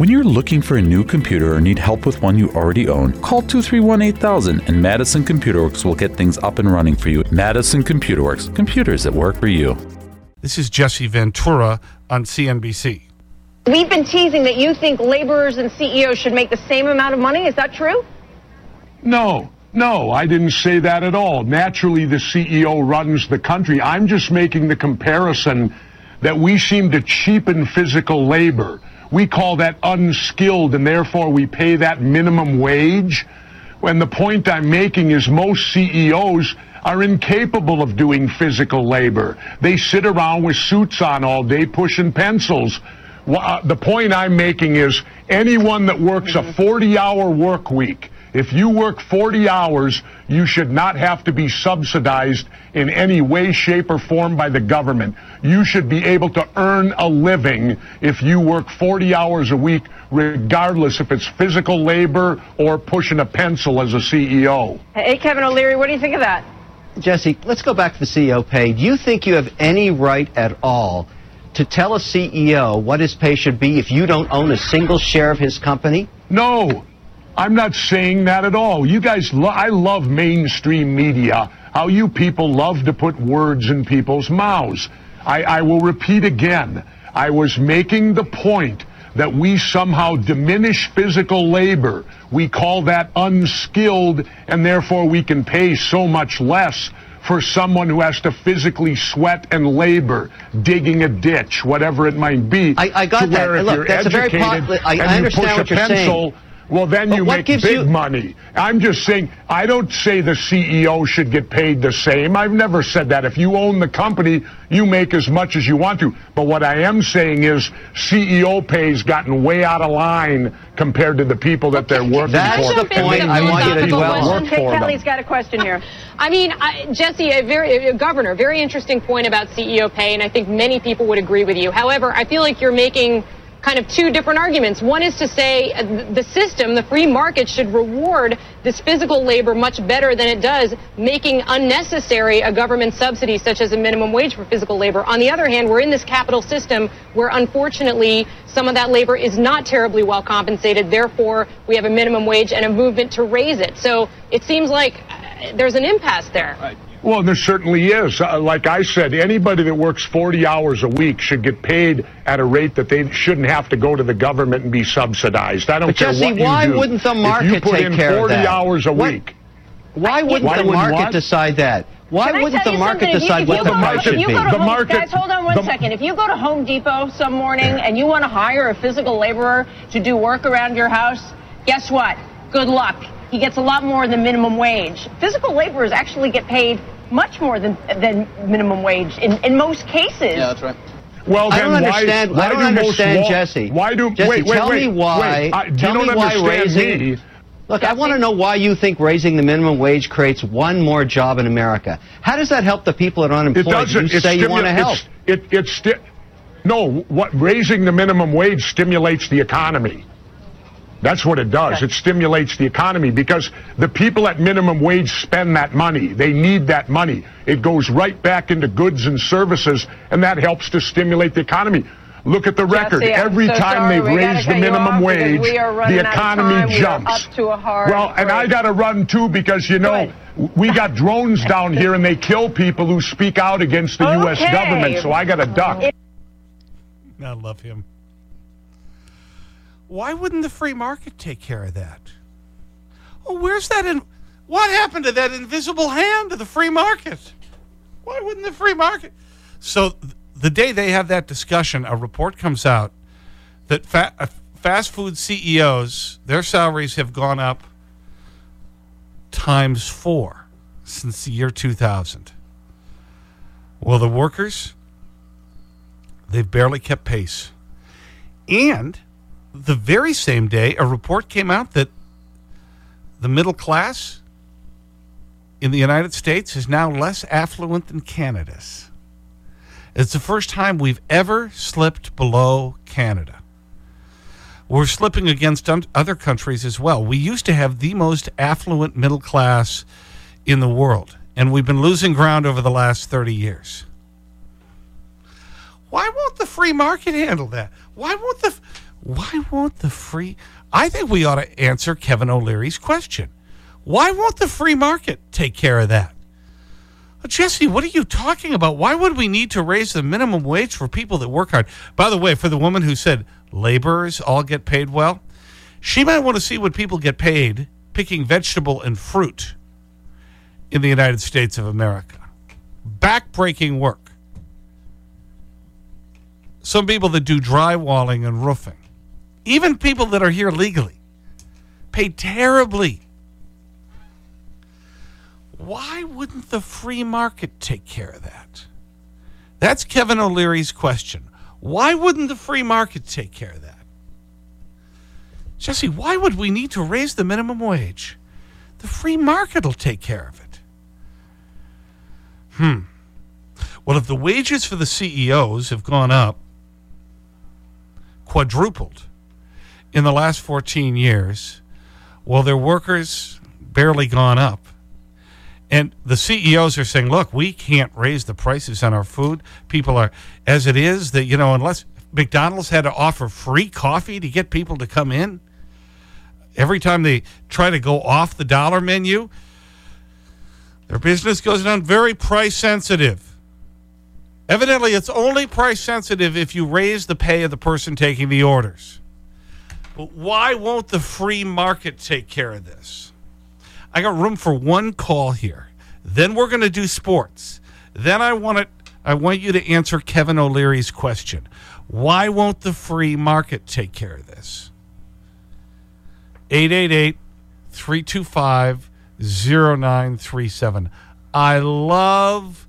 When you're looking for a new computer or need help with one you already own, call 231 8000 and Madison Computer Works will get things up and running for you. Madison Computer Works, computers that work for you. This is Jesse Ventura on CNBC. We've been teasing that you think laborers and CEOs should make the same amount of money. Is that true? No, no, I didn't say that at all. Naturally, the CEO runs the country. I'm just making the comparison that we seem to cheapen physical labor. We call that unskilled, and therefore we pay that minimum wage. When the point I'm making is most CEOs are incapable of doing physical labor. They sit around with suits on all day pushing pencils. Uh, the point I'm making is anyone that works a 40 hour work week, if you work 40 hours, you should not have to be subsidized in any way, shape, or form by the government. You should be able to earn a living if you work 40 hours a week, regardless if it's physical labor or pushing a pencil as a CEO. Hey, Kevin O'Leary, what do you think of that? Jesse, let's go back to the CEO pay. Do you think you have any right at all to tell a CEO what his pay should be if you don't own a single share of his company? No, I'm not saying that at all. You guys, lo I love mainstream media, how you people love to put words in people's mouths. I, I will repeat again. I was making the point that we somehow diminish physical labor. We call that unskilled, and therefore we can pay so much less for someone who has to physically sweat and labor, digging a ditch, whatever it might be. I, I got that. Look, that's a very I, I understand what you're pencil, saying well, then you make big you... money. I'm just saying, I don't say the CEO should get paid the same. I've never said that. If you own the company, you make as much as you want to. But what I am saying is CEO pay's gotten way out of line compared to the people that they're working That's for. That's the point I want you to dwell on. Kelly's got a question here. I mean, I, Jesse, a very a governor, very interesting point about CEO pay, and I think many people would agree with you. However, I feel like you're making kind of two different arguments. One is to say uh, the system, the free market, should reward this physical labor much better than it does making unnecessary a government subsidy such as a minimum wage for physical labor. On the other hand, we're in this capital system where unfortunately some of that labor is not terribly well compensated. Therefore, we have a minimum wage and a movement to raise it. So it seems like uh, there's an impasse there. Right. Well, there certainly is. Uh, like I said, anybody that works 40 hours a week should get paid at a rate that they shouldn't have to go to the government and be subsidized. I don't but care Jesse, what you why do. wouldn't the market if you put take in care 40 of hours a what? week. Why wouldn't why the would market what? decide that? Why Can wouldn't the market decide you, what the market should be? the market, guys, hold on one the, second. If you go to Home Depot some morning and you want to hire a physical laborer to do work around your house, guess what? Good luck. He gets a lot more than minimum wage. Physical laborers actually get paid much more than than minimum wage in, in most cases. Yeah, that's right. Well, I don't why, understand. Why I don't do understand, most Jesse. Why do Jesse, wait, wait, tell wait, me why? Wait, I, tell you me don't why understand raising. Me. Look, I want to know why you think raising the minimum wage creates one more job in America. How does that help the people that are unemployed? It doesn't. You say you want to help. It's, it, it's no. What raising the minimum wage stimulates the economy. That's what it does. It stimulates the economy because the people at minimum wage spend that money. They need that money. It goes right back into goods and services, and that helps to stimulate the economy. Look at the record. Jesse, Every so time sorry. they've raised the minimum wage, the economy jumps. well, and I got to run too because you know we got drones down here and they kill people who speak out against the okay. U.S. government. So I got to duck. I love him. Why wouldn't the free market take care of that? Oh, where's that in? What happened to that invisible hand of the free market? Why wouldn't the free market? So the day they have that discussion, a report comes out that fa uh, fast food CEOs, their salaries have gone up times four since the year 2000. Well, the workers, they've barely kept pace. And the very same day, a report came out that the middle class in the United States is now less affluent than Canada's. It's the first time we've ever slipped below Canada. We're slipping against other countries as well. We used to have the most affluent middle class in the world, and we've been losing ground over the last 30 years. Why won't the free market handle that? Why won't the Why won't the free... I think we ought to answer Kevin O'Leary's question. Why won't the free market take care of that? Uh, Jesse, what are you talking about? Why would we need to raise the minimum wage for people that work hard? By the way, for the woman who said laborers all get paid well, she might want to see what people get paid picking vegetable and fruit in the United States of America. Backbreaking work. Some people that do drywalling and roofing, even people that are here legally, pay terribly. Why wouldn't the free market take care of that? That's Kevin O'Leary's question. Why wouldn't the free market take care of that? Jesse, why would we need to raise the minimum wage? The free market will take care of it. Hmm. Well, if the wages for the CEOs have gone up, quadrupled in the last 14 years, well, their workers barely gone up. And the CEOs are saying, look, we can't raise the prices on our food. People are, as it is, that, you know, unless McDonald's had to offer free coffee to get people to come in, Every time they try to go off the dollar menu, their business goes down very price sensitive. Evidently, it's only price sensitive if you raise the pay of the person taking the orders. Why won't the free market take care of this? I got room for one call here. Then we're going to do sports. Then I want, it, I want you to answer Kevin O'Leary's question. Why won't the free market take care of this? 888 325 0937. I love,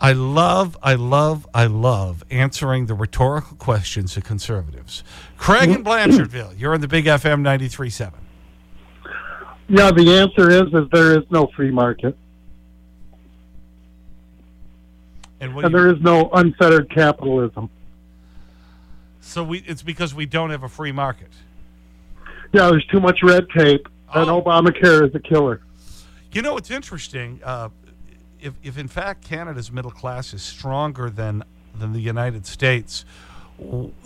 I love, I love, I love answering the rhetorical questions of conservatives. Craig in Blanchardville, you're on the Big FM 93.7. Yeah, the answer is, is there is no free market. And, and there is no unfettered capitalism. So we, it's because we don't have a free market. Yeah, there's too much red tape, and oh. Obamacare is a killer. You know, it's interesting. Uh, if, if in fact Canada's middle class is stronger than, than the United States,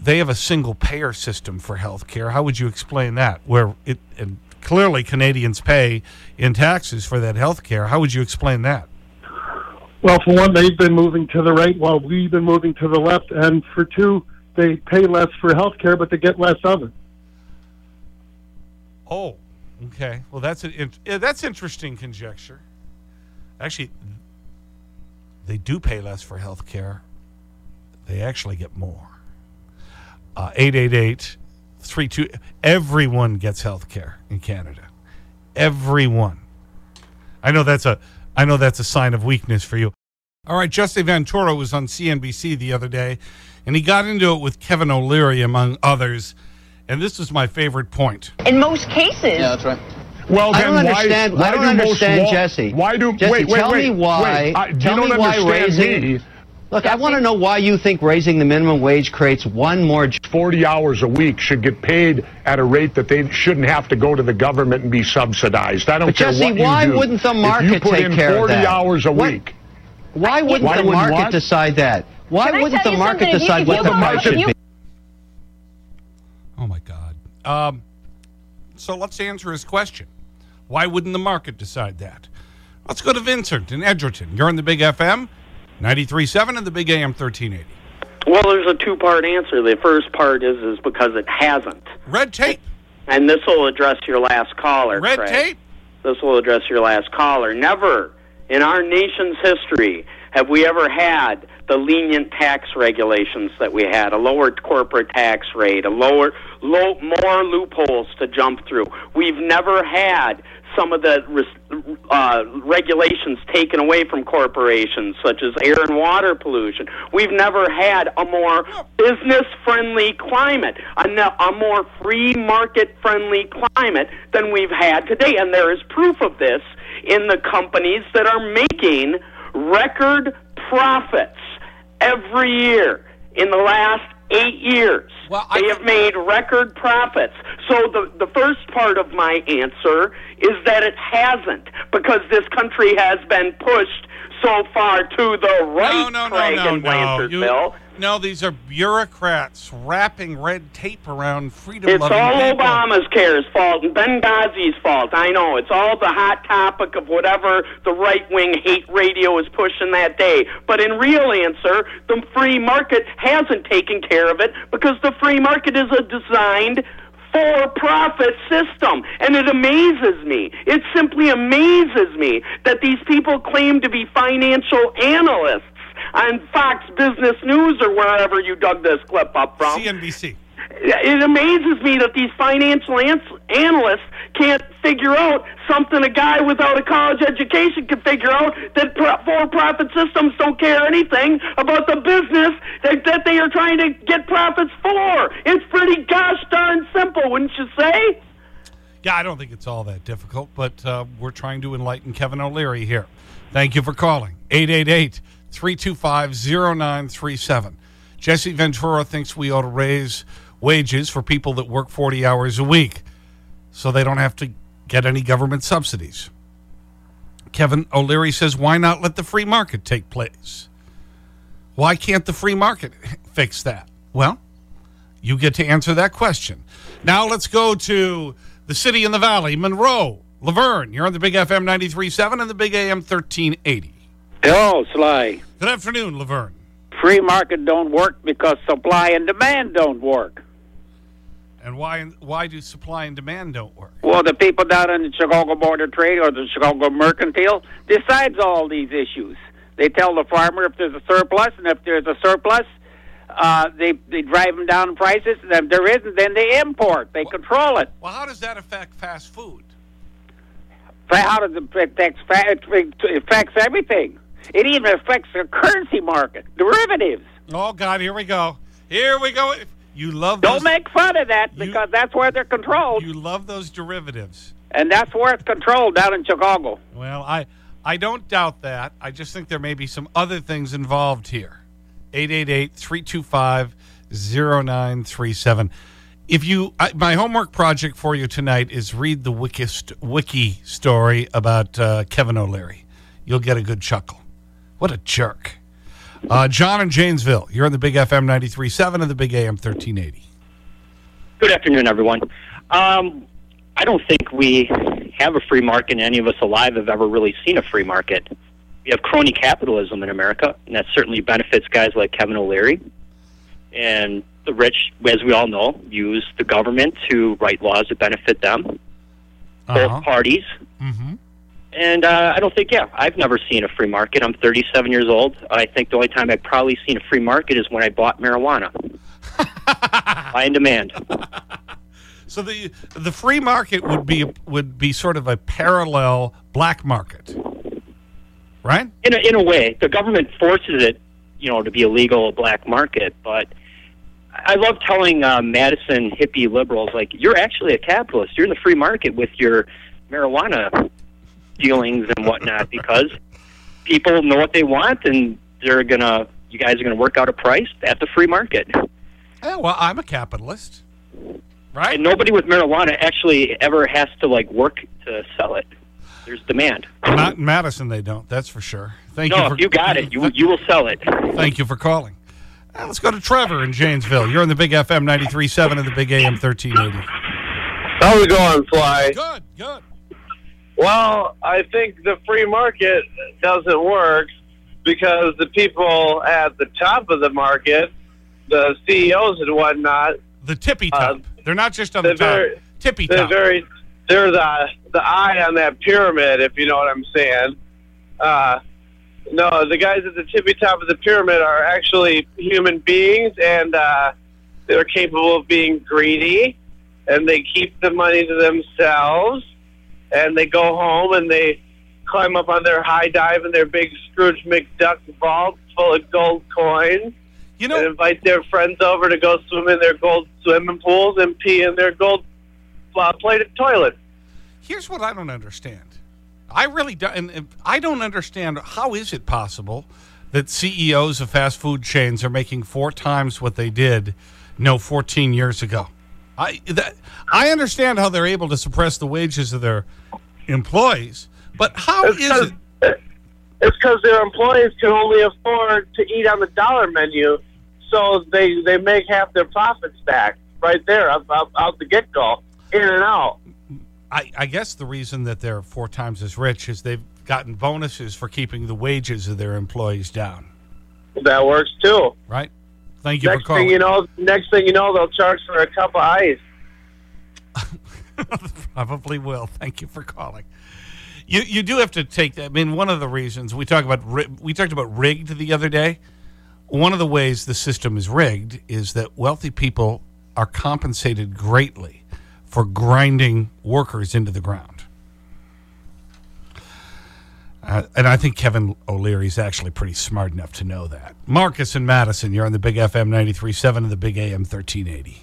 they have a single payer system for health care. How would you explain that? Where it, and clearly Canadians pay in taxes for that health care. How would you explain that? Well, for one, they've been moving to the right while we've been moving to the left. And for two, they pay less for health care, but they get less of it. Oh, okay. Well, that's, a, that's interesting conjecture. Actually, they do pay less for health care. They actually get more. Uh, 888 32. Everyone gets health care in Canada. Everyone. I know that's a I know that's a sign of weakness for you. All right, Jesse Ventura was on CNBC the other day, and he got into it with Kevin O'Leary, among others. And this is my favorite point. In most cases. Yeah, that's right. Well, I don't understand. Why, I don't do understand, most Jesse. Why do Jesse, wait, wait, tell wait, me why? Wait, tell me why raising. Me. Look, I want to know why you think raising the minimum wage creates one more 40 hours a week should get paid at a rate that they shouldn't have to go to the government and be subsidized. I don't but care Jesse, what you why do. wouldn't the market if you put take in care 40 of that? hours a what? week. Why wouldn't why the wouldn't market what? decide that? Why Can wouldn't the market decide what the price should be? Oh my God. Um, so let's answer his question. Why wouldn't the market decide that? Let's go to Vincent in Edgerton. You're on the Big FM, 93.7 and the Big AM 1380. Well, there's a two-part answer. The first part is is because it hasn't. Red tape. And this will address your last caller, Red Craig. tape. This will address your last caller. Never in our nation's history have we ever had the lenient tax regulations that we had, a lower corporate tax rate, a lower, low, more loopholes to jump through. We've never had some of the uh, regulations taken away from corporations, such as air and water pollution. We've never had a more business friendly climate, a, a more free market friendly climate than we've had today. And there is proof of this in the companies that are making record profits every year in the last eight years. Well, I... They have made record profits. So the the first part of my answer is that it hasn't, because this country has been pushed so far to the right, no, no, Craig no, and Blanchardville. No, these are bureaucrats wrapping red tape around freedom It's all people. Obamacare's fault and Benghazi's fault. I know. It's all the hot topic of whatever the right wing hate radio is pushing that day. But in real answer, the free market hasn't taken care of it because the free market is a designed for profit system. And it amazes me. It simply amazes me that these people claim to be financial analysts on Fox Business News or wherever you dug this clip up from. CNBC. It amazes me that these financial ans- analysts can't figure out something a guy without a college education can figure out that for-profit systems don't care anything about the business that, that they are trying to get profits for. It's pretty gosh darn simple, wouldn't you say? Yeah, I don't think it's all that difficult, but uh, we're trying to enlighten Kevin O'Leary here. Thank you for calling. 888 325 0937. Jesse Ventura thinks we ought to raise wages for people that work 40 hours a week so they don't have to get any government subsidies. Kevin O'Leary says, why not let the free market take place? Why can't the free market fix that? Well, you get to answer that question. Now let's go to the city in the valley, Monroe. Laverne, you're on the Big FM 93.7 and the Big AM 1380. Hello, Sly. Good afternoon, Laverne. Free market don't work because supply and demand don't work. And why, why do supply and demand don't work? Well, the people down in the Chicago Board of Trade or the Chicago Mercantile decides all these issues. They tell the farmer if there's a surplus, and if there's a surplus, uh, they, they drive them down in prices, and if there isn't, then they import. They control it. Well, how does that affect fast food? How does it affect, it affects everything? It even affects the currency market, derivatives. Oh, God, here we go. Here we go. You love Don't those, make fun of that because that's where they're controlled. You love those derivatives. And that's where it's controlled down in Chicago. Well, I, I don't doubt that. I just think there may be some other things involved here. 888 325 0937. If you, I, my homework project for you tonight is read the wiki, wiki story about uh, Kevin O'Leary. You'll get a good chuckle. What a jerk. Uh, John in Janesville, you're on the Big FM 93.7 and the Big AM 1380. Good afternoon, everyone. Um, I don't think we have a free market, and any of us alive have ever really seen a free market. We have crony capitalism in America, and that certainly benefits guys like Kevin O'Leary. And the rich, as we all know, use the government to write laws that benefit them, both Uh-huh. parties. Mm-hmm. And uh, I don't think, yeah, I've never seen a free market. I'm 37 years old. I think the only time I've probably seen a free market is when I bought marijuana. Buy and demand. So the, the free market would be, would be sort of a parallel black market, right? In a, in a way, the government forces it, you know, to be illegal a legal black market. But I love telling uh, Madison hippie liberals, like, you're actually a capitalist. You're in the free market with your marijuana dealings and whatnot because people know what they want and they're gonna. You guys are gonna work out a price at the free market. Yeah, well, I'm a capitalist, right? And nobody with marijuana actually ever has to like work to sell it. There's demand. Not in Madison, they don't. That's for sure. Thank no, you for if you got it, you you will sell it. Thank you for calling. Uh, let's go to Trevor in Janesville. You're on the Big FM 93.7 and the Big AM 1380. How we going, Sly? Good, good. Well, I think the free market doesn't work because the people at the top of the market, the CEOs and whatnot, The tippy top. they're not just on the Uh, top. very- tippy they're top. very they're the the eye on that pyramid, if you know what I'm saying. Uh, no, the guys at the tippy top of the pyramid are actually human beings, and uh, they're capable of being greedy, and they keep the money to themselves, and they go home and they climb up on their high dive in their big Scrooge McDuck vault full of gold coins. You know, and invite their friends over to go swim in their gold swimming pools and pee in their gold uh, plated toilets. Here's what I don't understand. I really don't. And and I don't understand how is it possible that CEOs of fast food chains are making four times what they did, no, 14 years ago. I, that, I understand how they're able to suppress the wages of their employees, but how It's is it? It's because their employees can only afford to eat on the dollar menu. so they they make half their profits back right there out, out, out the get go, in and out. I, I guess the reason that they're four times as rich is they've gotten bonuses for keeping the wages of their employees down. That works too. Right. Thank you next for calling. Thing you know, next thing you know, they'll charge for a cup of ice. Probably will. Thank you for calling. You, you do have to take that. I mean, one of the reasons we talk about, we talked about rigged the other day. One of the ways the system is rigged is that wealthy people are compensated greatly for grinding workers into the ground. Uh, and I think Kevin O'Leary is actually pretty smart enough to know that. Marcus and Madison, you're on the Big FM 93.7 and the Big AM 1380.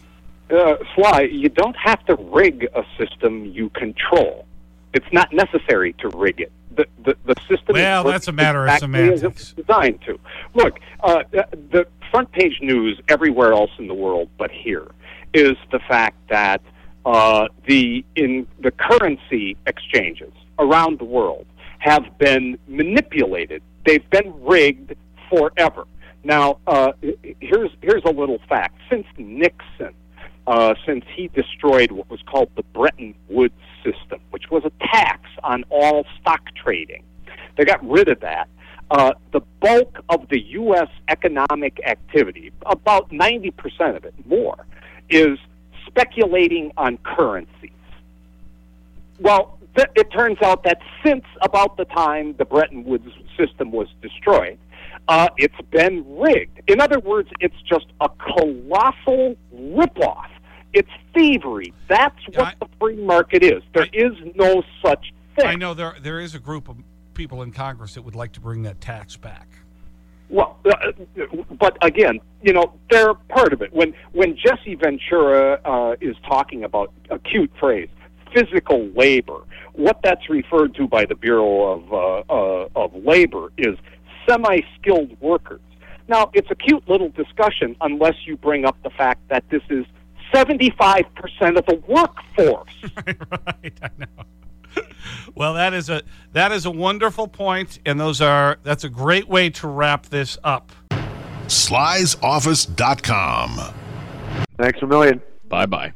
Uh, Sly, you don't have to rig a system you control. It's not necessary to rig it. The, the, the system well, that's a matter of semantics. designed to. Look, uh, the front page news everywhere else in the world but here is the fact that uh, the in the currency exchanges around the world have been manipulated. They've been rigged forever. Now, uh, here's here's a little fact. Since Nixon, uh, since he destroyed what was called the Bretton Woods system, which was a tax on all stock trading, they got rid of that. Uh, the bulk of the U.S. economic activity, about 90% of it, more, is speculating on currencies. Well, th- it turns out that since about the time the Bretton Woods system was destroyed, uh, it's been rigged. In other words, it's just a colossal ripoff. It's thievery. That's what I, the free market is. There I, is no such thing. I know there there is a group of people in Congress that would like to bring that tax back. Well, uh, but again, you know, they're part of it. When when Jesse Ventura uh, is talking about a cute phrase, physical labor, what that's referred to by the Bureau of uh, uh, of Labor is semi-skilled workers. Now, it's a cute little discussion unless you bring up the fact that this is 75% of the workforce. right, right, I know well, that is a that is a wonderful point, and those are that's a great way to wrap this up. Slysoffice.com. Thanks a million. Bye bye.